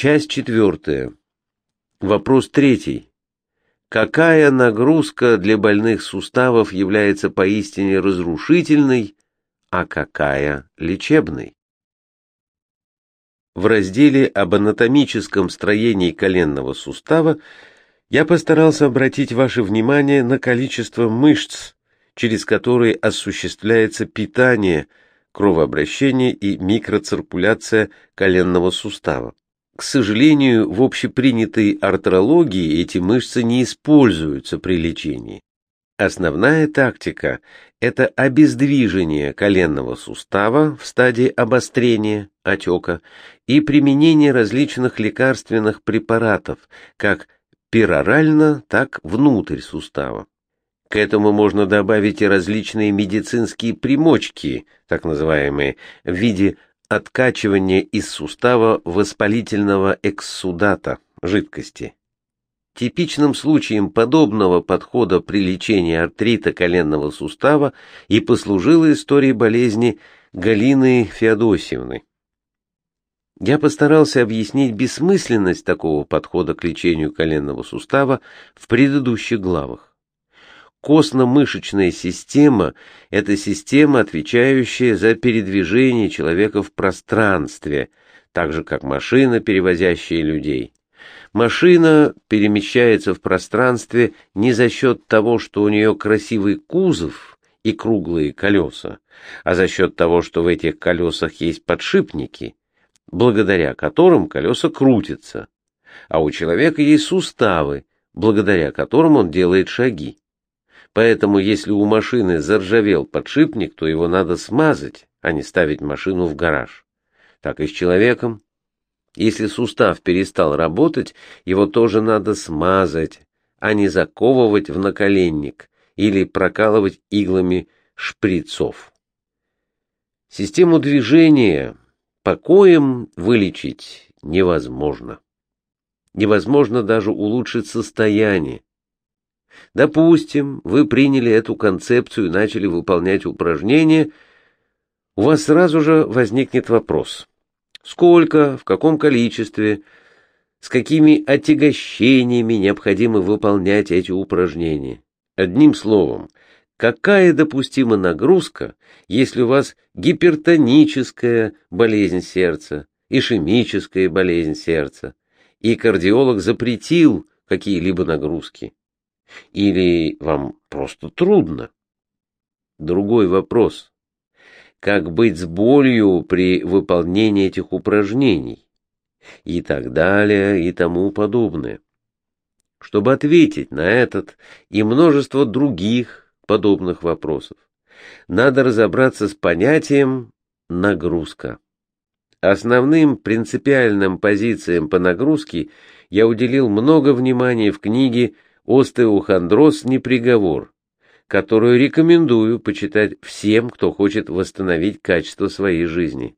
Часть четвертая. Вопрос третий. Какая нагрузка для больных суставов является поистине разрушительной, а какая лечебной? В разделе об анатомическом строении коленного сустава я постарался обратить ваше внимание на количество мышц, через которые осуществляется питание, кровообращение и микроциркуляция коленного сустава. К сожалению, в общепринятой артрологии эти мышцы не используются при лечении. Основная тактика – это обездвижение коленного сустава в стадии обострения, отека, и применение различных лекарственных препаратов, как перорально, так внутрь сустава. К этому можно добавить и различные медицинские примочки, так называемые, в виде откачивания из сустава воспалительного экссудата, жидкости. Типичным случаем подобного подхода при лечении артрита коленного сустава и послужила история болезни Галины Феодосиевны. Я постарался объяснить бессмысленность такого подхода к лечению коленного сустава в предыдущих главах. Костно-мышечная система – это система, отвечающая за передвижение человека в пространстве, так же как машина, перевозящая людей. Машина перемещается в пространстве не за счет того, что у нее красивый кузов и круглые колеса, а за счет того, что в этих колесах есть подшипники, благодаря которым колеса крутятся, а у человека есть суставы, благодаря которым он делает шаги. Поэтому если у машины заржавел подшипник, то его надо смазать, а не ставить машину в гараж. Так и с человеком. Если сустав перестал работать, его тоже надо смазать, а не заковывать в наколенник или прокалывать иглами шприцов. Систему движения покоем вылечить невозможно. Невозможно даже улучшить состояние. Допустим, вы приняли эту концепцию и начали выполнять упражнения, у вас сразу же возникнет вопрос. Сколько, в каком количестве, с какими отягощениями необходимо выполнять эти упражнения? Одним словом, какая допустима нагрузка, если у вас гипертоническая болезнь сердца, ишемическая болезнь сердца, и кардиолог запретил какие-либо нагрузки? Или вам просто трудно? Другой вопрос. Как быть с болью при выполнении этих упражнений? И так далее, и тому подобное. Чтобы ответить на этот и множество других подобных вопросов, надо разобраться с понятием «нагрузка». Основным принципиальным позициям по нагрузке я уделил много внимания в книге «Остеохондроз не приговор», которую рекомендую почитать всем, кто хочет восстановить качество своей жизни.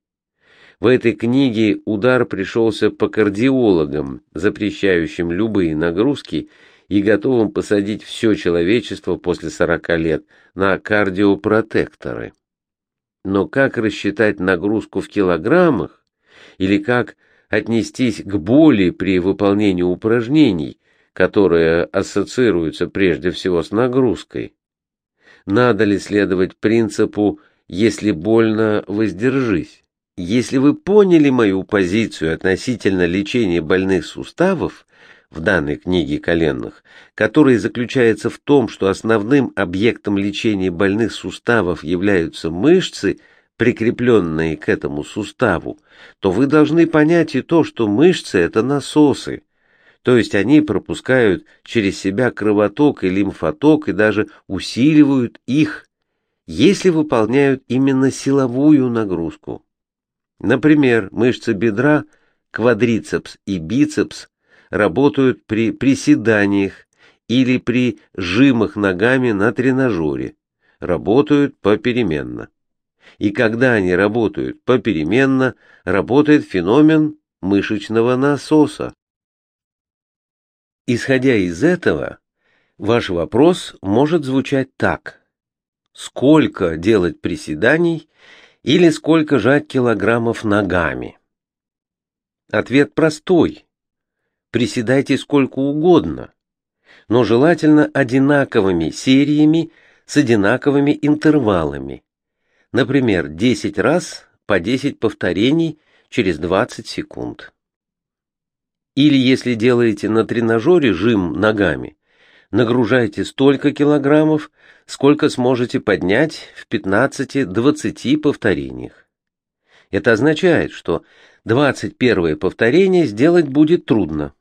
В этой книге удар пришелся по кардиологам, запрещающим любые нагрузки и готовым посадить все человечество после 40 лет на кардиопротекторы. Но как рассчитать нагрузку в килограммах или как отнестись к боли при выполнении упражнений, которые ассоциируются прежде всего с нагрузкой. Надо ли следовать принципу «если больно, воздержись»? Если вы поняли мою позицию относительно лечения больных суставов в данной книге коленных, которая заключается в том, что основным объектом лечения больных суставов являются мышцы, прикрепленные к этому суставу, то вы должны понять и то, что мышцы – это насосы, то есть они пропускают через себя кровоток и лимфоток и даже усиливают их, если выполняют именно силовую нагрузку. Например, мышцы бедра, квадрицепс и бицепс работают при приседаниях или при жимах ногами на тренажере, работают попеременно. И когда они работают попеременно, работает феномен мышечного насоса. Исходя из этого, ваш вопрос может звучать так. Сколько делать приседаний или сколько жать килограммов ногами? Ответ простой. Приседайте сколько угодно, но желательно одинаковыми сериями с одинаковыми интервалами. Например, 10 раз по 10 повторений через 20 секунд. Или если делаете на тренажере жим ногами, нагружайте столько килограммов, сколько сможете поднять в 15-20 повторениях. Это означает, что 21 повторение сделать будет трудно.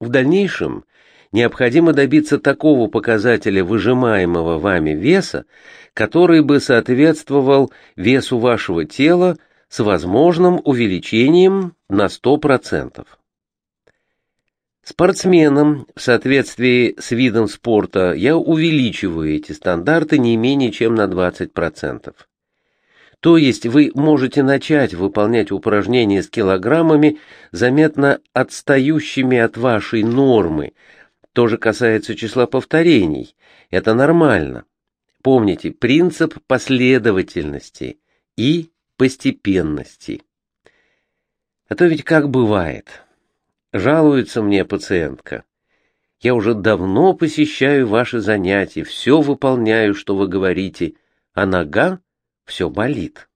В дальнейшем необходимо добиться такого показателя выжимаемого вами веса, который бы соответствовал весу вашего тела с возможным увеличением на 100%. Спортсменам в соответствии с видом спорта я увеличиваю эти стандарты не менее чем на 20%. То есть вы можете начать выполнять упражнения с килограммами, заметно отстающими от вашей нормы. То же касается числа повторений. Это нормально. Помните принцип последовательности и постепенности. А то ведь как бывает. Жалуется мне пациентка. Я уже давно посещаю ваши занятия, все выполняю, что вы говорите, а нога все болит.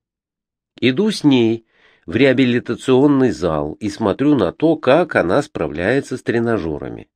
Иду с ней в реабилитационный зал и смотрю на то, как она справляется с тренажерами.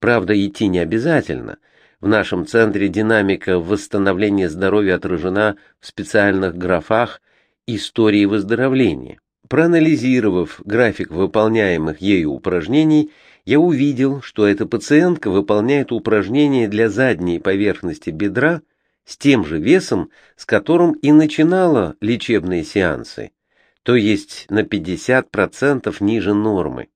Правда, идти не обязательно. В нашем центре динамика восстановления здоровья отражена в специальных графах истории выздоровления. Проанализировав график выполняемых ею упражнений, я увидел, что эта пациентка выполняет упражнения для задней поверхности бедра с тем же весом, с которым и начинала лечебные сеансы, то есть на 50% ниже нормы.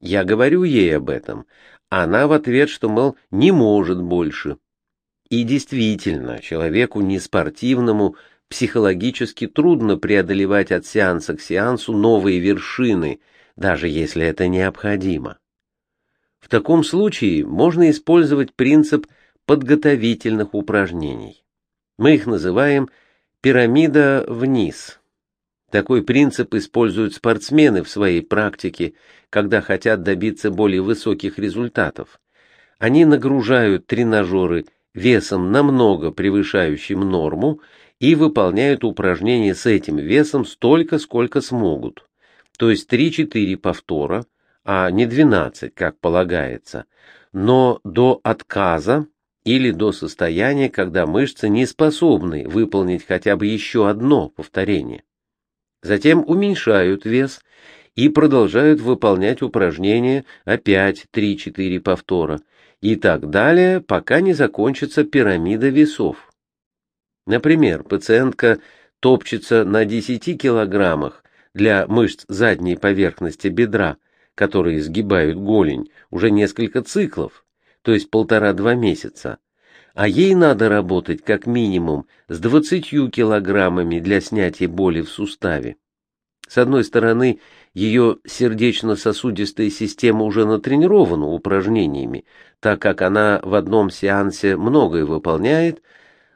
Я говорю ей об этом, а она в ответ, что, мол, не может больше. И действительно, человеку неспортивному психологически трудно преодолевать от сеанса к сеансу новые вершины, даже если это необходимо. В таком случае можно использовать принцип подготовительных упражнений. Мы их называем пирамида вниз. Такой принцип используют спортсмены в своей практике, когда хотят добиться более высоких результатов. Они нагружают тренажеры весом намного превышающим норму и выполняют упражнения с этим весом столько, сколько смогут. То есть 3-4 повтора, а не 12, как полагается, но до отказа или до состояния, когда мышцы не способны выполнить хотя бы еще одно повторение. Затем уменьшают вес и продолжают выполнять упражнения опять 3-4 повтора и так далее, пока не закончится пирамида весов. Например, пациентка топчется на 10 килограммах для мышц задней поверхности бедра, которые сгибают голень, уже несколько циклов, то есть полтора-два месяца, а ей надо работать как минимум с 20 килограммами для снятия боли в суставе. С одной стороны, ее сердечно-сосудистая система уже натренирована упражнениями, так как она в одном сеансе многое выполняет,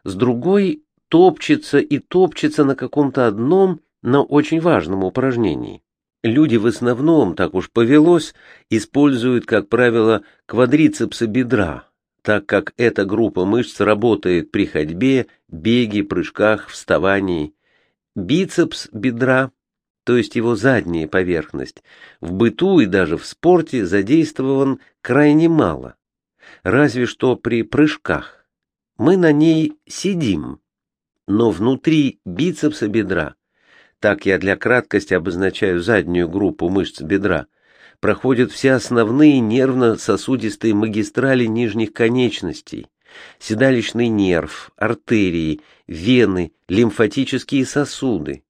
с другой топчется и топчется на каком-то одном, но очень важном упражнении. Люди в основном, так уж повелось, используют, как правило, квадрицепсы бедра, так как эта группа мышц работает при ходьбе, беге, прыжках, вставании. Бицепс бедра, то есть его задняя поверхность, в быту и даже в спорте задействован крайне мало, разве что при прыжках. Мы на ней сидим, но внутри бицепса бедра, так я для краткости обозначаю заднюю группу мышц бедра, проходят все основные нервно-сосудистые магистрали нижних конечностей, седалищный нерв, артерии, вены, лимфатические сосуды.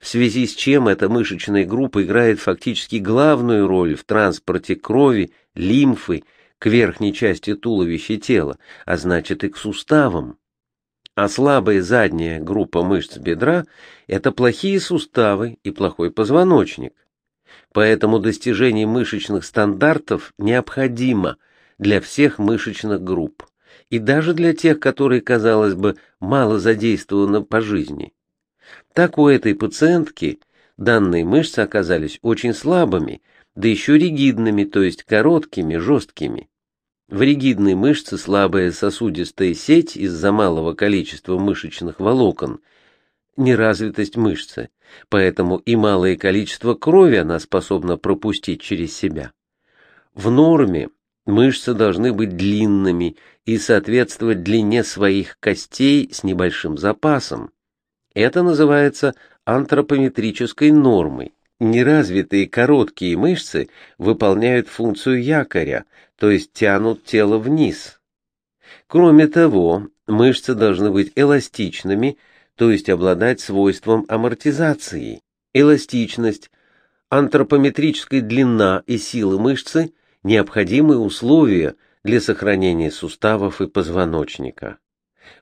В связи с чем эта мышечная группа играет фактически главную роль в транспорте крови, лимфы к верхней части туловища тела, а значит и к суставам а слабая задняя группа мышц бедра – это плохие суставы и плохой позвоночник. Поэтому достижение мышечных стандартов необходимо для всех мышечных групп, и даже для тех, которые, казалось бы, мало задействованы по жизни. Так у этой пациентки данные мышцы оказались очень слабыми, да еще ригидными, то есть короткими, жесткими. В ригидной мышце слабая сосудистая сеть из-за малого количества мышечных волокон, неразвитость мышцы, поэтому и малое количество крови она способна пропустить через себя. В норме мышцы должны быть длинными и соответствовать длине своих костей с небольшим запасом. Это называется антропометрической нормой. Неразвитые короткие мышцы выполняют функцию якоря, то есть тянут тело вниз. Кроме того, мышцы должны быть эластичными, то есть обладать свойством амортизации. Эластичность, антропометрическая длина и сила мышцы – необходимые условия для сохранения суставов и позвоночника.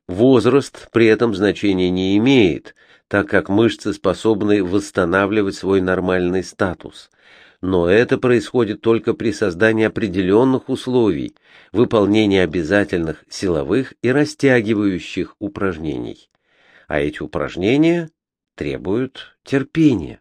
Возраст при этом значения не имеет, так как мышцы способны восстанавливать свой нормальный статус. Но это происходит только при создании определенных условий, выполнении обязательных силовых и растягивающих упражнений. А эти упражнения требуют терпения.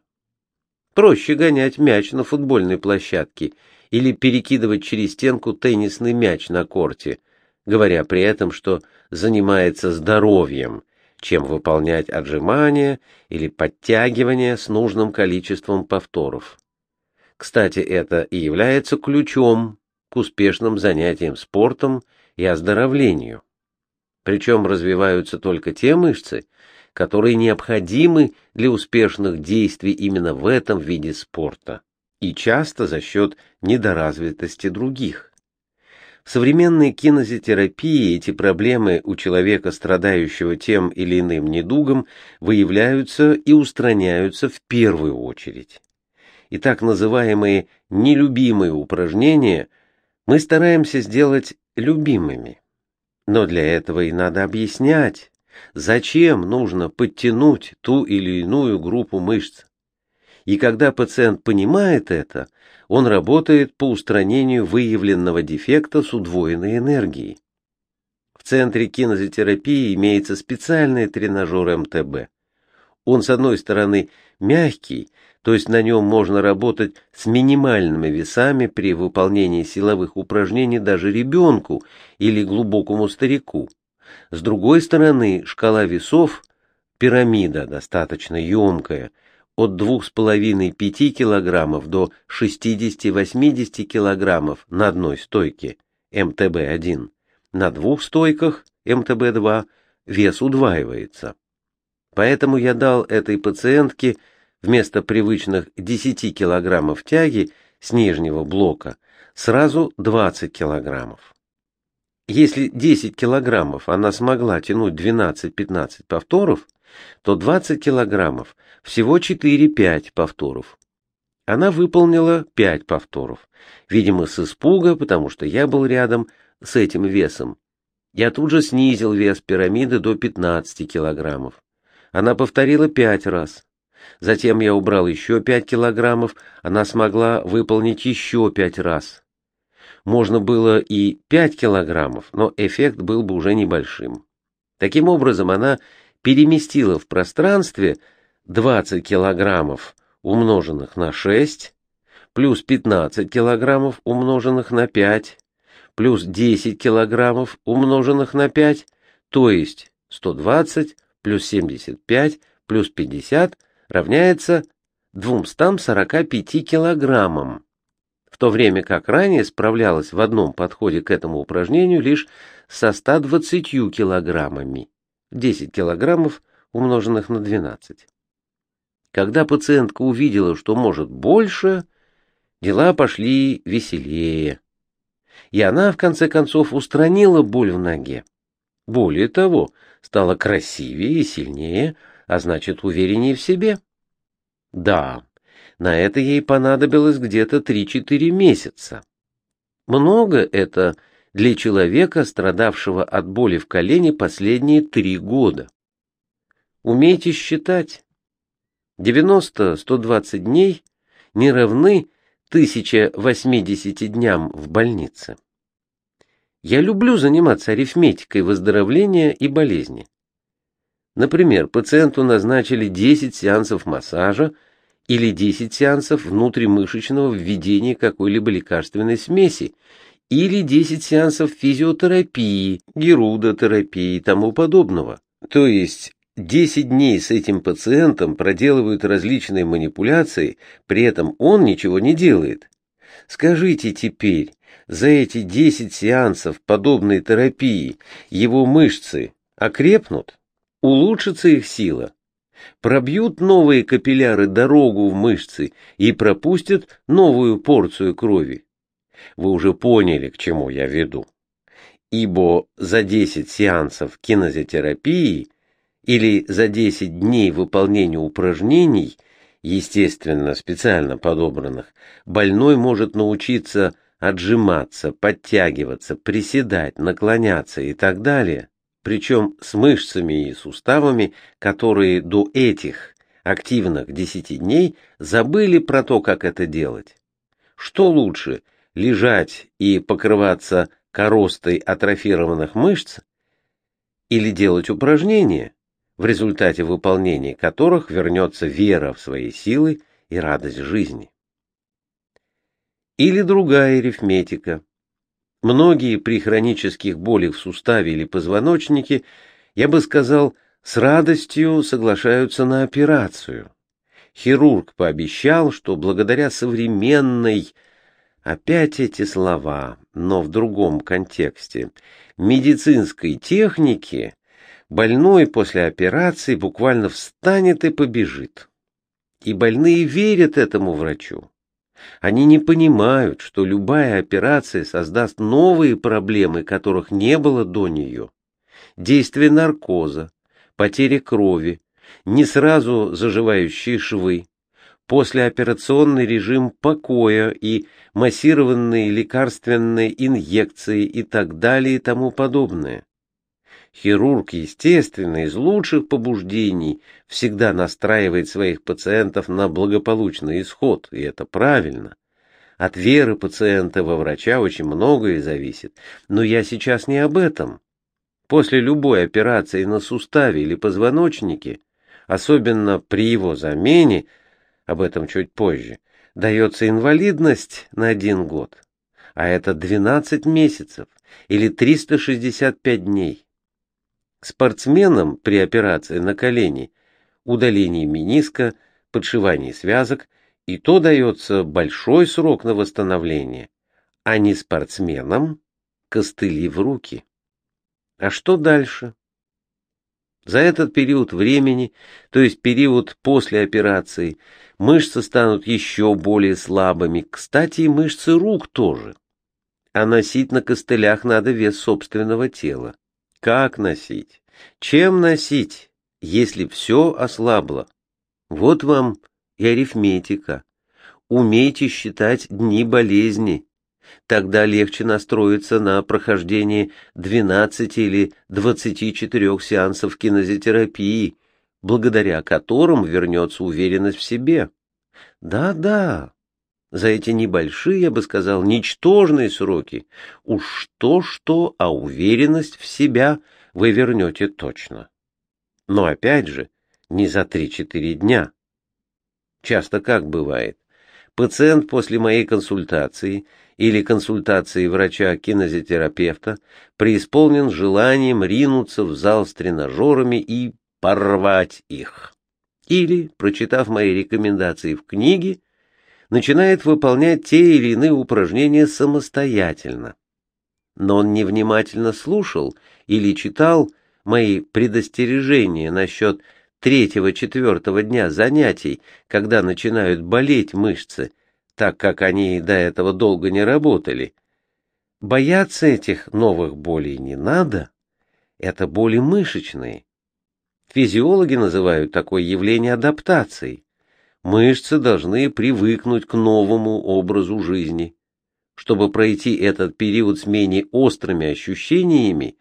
Проще гонять мяч на футбольной площадке или перекидывать через стенку теннисный мяч на корте, говоря при этом, что занимается здоровьем, чем выполнять отжимания или подтягивания с нужным количеством повторов. Кстати, это и является ключом к успешным занятиям спортом и оздоровлению. Причем развиваются только те мышцы, которые необходимы для успешных действий именно в этом виде спорта, и часто за счет недоразвитости других. В современной кинезитерапии эти проблемы у человека, страдающего тем или иным недугом, выявляются и устраняются в первую очередь. И так называемые нелюбимые упражнения мы стараемся сделать любимыми. Но для этого и надо объяснять, зачем нужно подтянуть ту или иную группу мышц. И когда пациент понимает это, он работает по устранению выявленного дефекта с удвоенной энергией. В центре кинезотерапии имеется специальный тренажер МТБ. Он, с одной стороны, мягкий, то есть на нем можно работать с минимальными весами при выполнении силовых упражнений даже ребенку или глубокому старику. С другой стороны, шкала весов, пирамида достаточно емкая, от 2,5-5 кг до 60-80 кг на одной стойке МТБ-1. На двух стойках МТБ-2 вес удваивается. Поэтому я дал этой пациентке вместо привычных 10 кг тяги с нижнего блока сразу 20 кг. Если 10 килограммов она смогла тянуть 12-15 повторов, то 20 килограммов всего 4-5 повторов. Она выполнила 5 повторов, видимо, с испуга, потому что я был рядом с этим весом. Я тут же снизил вес пирамиды до 15 килограммов. Она повторила 5 раз. Затем я убрал еще 5 килограммов, она смогла выполнить еще 5 раз. Можно было и 5 килограммов, но эффект был бы уже небольшим. Таким образом, она переместила в пространстве 20 килограммов, умноженных на 6, плюс 15 килограммов, умноженных на 5, плюс 10 килограммов, умноженных на 5, то есть 120 плюс 75 плюс 50 равняется 245 килограммам, в то время как ранее справлялась в одном подходе к этому упражнению лишь со 120 килограммами. 10 килограммов, умноженных на 12. Когда пациентка увидела, что может больше, дела пошли веселее. И она, в конце концов, устранила боль в ноге. Более того, стала красивее и сильнее, а значит, увереннее в себе. Да, на это ей понадобилось где-то 3-4 месяца. Много это для человека, страдавшего от боли в колене последние три года. Умейте считать. 90-120 дней не равны 1080 дням в больнице. Я люблю заниматься арифметикой выздоровления и болезни. Например, пациенту назначили 10 сеансов массажа или 10 сеансов внутримышечного введения какой-либо лекарственной смеси, или 10 сеансов физиотерапии, герудотерапии и тому подобного. То есть 10 дней с этим пациентом проделывают различные манипуляции, при этом он ничего не делает. Скажите теперь, за эти 10 сеансов подобной терапии его мышцы окрепнут? Улучшится их сила? Пробьют новые капилляры дорогу в мышцы и пропустят новую порцию крови? Вы уже поняли, к чему я веду. Ибо за 10 сеансов кинезотерапии или за 10 дней выполнения упражнений, естественно, специально подобранных, больной может научиться отжиматься, подтягиваться, приседать, наклоняться и так далее, причем с мышцами и суставами, которые до этих активных 10 дней забыли про то, как это делать. Что лучше, лежать и покрываться коростой атрофированных мышц или делать упражнения, в результате выполнения которых вернется вера в свои силы и радость жизни. Или другая арифметика. Многие при хронических болях в суставе или позвоночнике, я бы сказал, с радостью соглашаются на операцию. Хирург пообещал, что благодаря современной, опять эти слова, но в другом контексте, медицинской технике Больной после операции буквально встанет и побежит. И больные верят этому врачу. Они не понимают, что любая операция создаст новые проблемы, которых не было до нее. Действие наркоза, потеря крови, не сразу заживающие швы, послеоперационный режим покоя и массированные лекарственные инъекции и так далее и тому подобное. Хирург, естественно, из лучших побуждений всегда настраивает своих пациентов на благополучный исход, и это правильно. От веры пациента во врача очень многое зависит, но я сейчас не об этом. После любой операции на суставе или позвоночнике, особенно при его замене, об этом чуть позже, дается инвалидность на один год, а это 12 месяцев или 365 дней. Спортсменам при операции на колени, удалении мениска, подшивании связок и то дается большой срок на восстановление, а не спортсменам костыли в руки. А что дальше? За этот период времени, то есть период после операции, мышцы станут еще более слабыми, кстати, и мышцы рук тоже. А носить на костылях надо вес собственного тела. Как носить? Чем носить, если все ослабло? Вот вам и арифметика. Умейте считать дни болезни. Тогда легче настроиться на прохождение 12 или 24 сеансов кинезотерапии, благодаря которым вернется уверенность в себе. Да-да, за эти небольшие, я бы сказал, ничтожные сроки, уж что-что, а уверенность в себя вы вернете точно. Но опять же, не за 3-4 дня. Часто как бывает, пациент после моей консультации или консультации врача-кинезотерапевта преисполнен желанием ринуться в зал с тренажерами и порвать их. Или, прочитав мои рекомендации в книге, начинает выполнять те или иные упражнения самостоятельно. Но он невнимательно слушал или читал мои предостережения насчет третьего-четвертого дня занятий, когда начинают болеть мышцы, так как они до этого долго не работали. Бояться этих новых болей не надо. Это боли мышечные. Физиологи называют такое явление адаптацией. Мышцы должны привыкнуть к новому образу жизни. Чтобы пройти этот период с менее острыми ощущениями,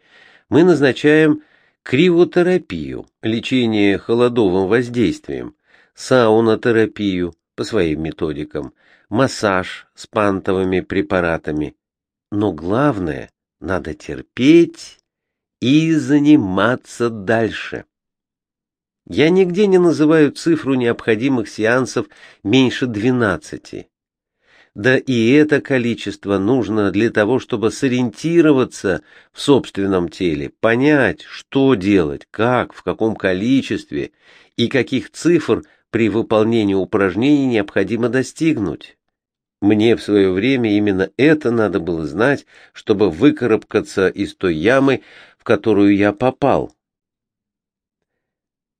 мы назначаем кривотерапию, лечение холодовым воздействием, саунотерапию по своим методикам, массаж с пантовыми препаратами. Но главное, надо терпеть и заниматься дальше. Я нигде не называю цифру необходимых сеансов меньше 12. Да и это количество нужно для того, чтобы сориентироваться в собственном теле, понять, что делать, как, в каком количестве и каких цифр при выполнении упражнений необходимо достигнуть. Мне в свое время именно это надо было знать, чтобы выкарабкаться из той ямы, в которую я попал.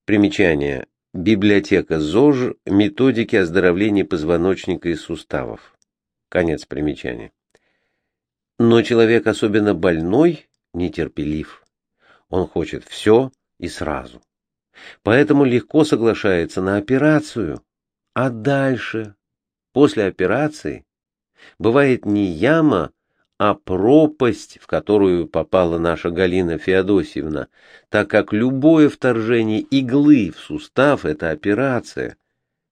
Примечание. Библиотека ЗОЖ. Методики оздоровления позвоночника и суставов. Конец примечания. Но человек, особенно больной, нетерпелив. Он хочет все и сразу. Поэтому легко соглашается на операцию. А дальше, после операции, бывает не яма, а пропасть, в которую попала наша Галина Феодосьевна, так как любое вторжение иглы в сустав – это операция,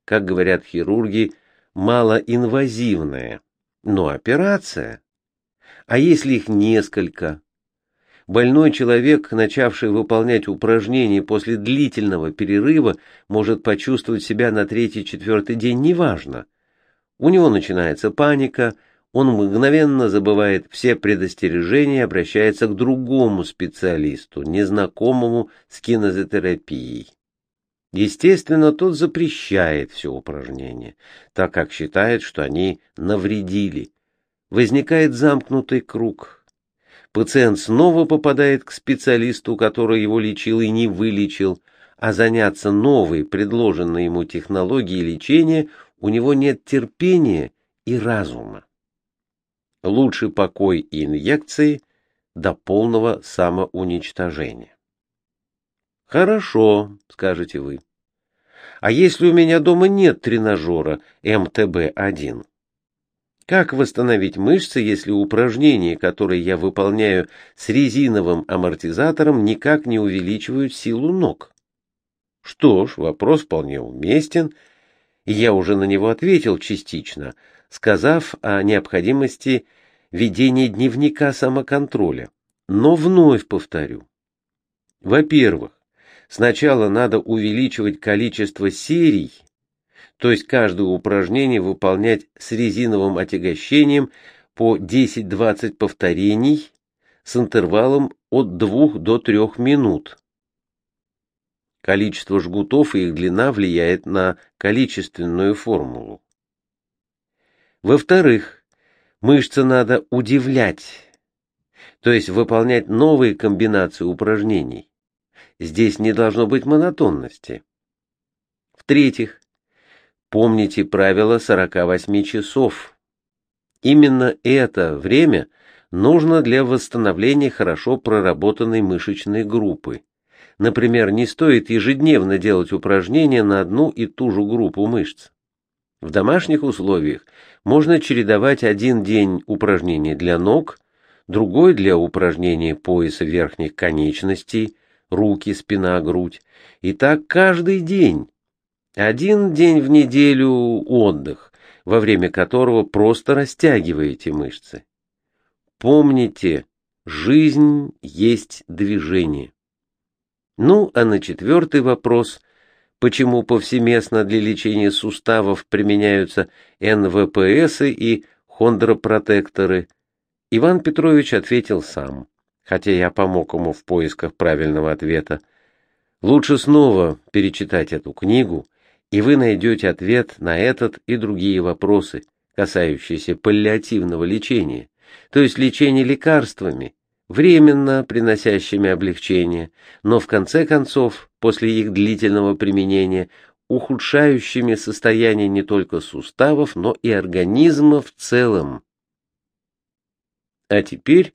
как говорят хирурги, малоинвазивная, но операция. А если их несколько? Больной человек, начавший выполнять упражнения после длительного перерыва, может почувствовать себя на третий-четвертый день неважно. У него начинается паника – он мгновенно забывает все предостережения и обращается к другому специалисту, незнакомому с кинезотерапией. Естественно, тот запрещает все упражнения, так как считает, что они навредили. Возникает замкнутый круг. Пациент снова попадает к специалисту, который его лечил и не вылечил, а заняться новой, предложенной ему технологией лечения у него нет терпения и разума лучший покой и инъекции до полного самоуничтожения. Хорошо, скажете вы. А если у меня дома нет тренажера МТБ-1? Как восстановить мышцы, если упражнения, которые я выполняю с резиновым амортизатором, никак не увеличивают силу ног? Что ж, вопрос вполне уместен, и я уже на него ответил частично – сказав о необходимости ведения дневника самоконтроля. Но вновь повторю. Во-первых, сначала надо увеличивать количество серий, то есть каждое упражнение выполнять с резиновым отягощением по 10-20 повторений с интервалом от 2 до 3 минут. Количество жгутов и их длина влияет на количественную формулу. Во-вторых, мышцы надо удивлять, то есть выполнять новые комбинации упражнений. Здесь не должно быть монотонности. В-третьих, помните правило 48 часов. Именно это время нужно для восстановления хорошо проработанной мышечной группы. Например, не стоит ежедневно делать упражнения на одну и ту же группу мышц. В домашних условиях можно чередовать один день упражнений для ног, другой для упражнений пояса верхних конечностей, руки, спина, грудь. И так каждый день. Один день в неделю отдых, во время которого просто растягиваете мышцы. Помните, жизнь есть движение. Ну, а на четвертый вопрос – почему повсеместно для лечения суставов применяются НВПС и хондропротекторы, Иван Петрович ответил сам, хотя я помог ему в поисках правильного ответа. Лучше снова перечитать эту книгу, и вы найдете ответ на этот и другие вопросы, касающиеся паллиативного лечения, то есть лечения лекарствами, временно приносящими облегчение, но в конце концов, после их длительного применения, ухудшающими состояние не только суставов, но и организма в целом. А теперь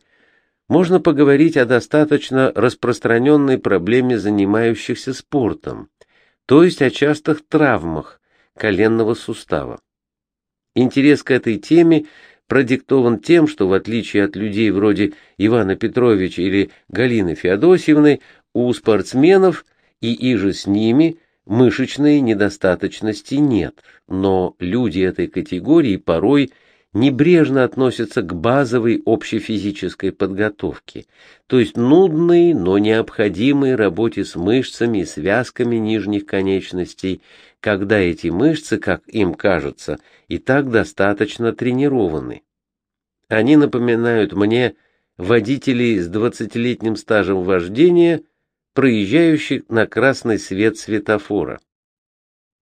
можно поговорить о достаточно распространенной проблеме занимающихся спортом, то есть о частых травмах коленного сустава. Интерес к этой теме продиктован тем, что в отличие от людей вроде Ивана Петровича или Галины Феодосьевны, у спортсменов и иже с ними мышечной недостаточности нет, но люди этой категории порой небрежно относятся к базовой общефизической подготовке, то есть нудной, но необходимой работе с мышцами и связками нижних конечностей, когда эти мышцы, как им кажется, и так достаточно тренированы. Они напоминают мне водителей с двадцатилетним стажем вождения, проезжающих на красный свет светофора.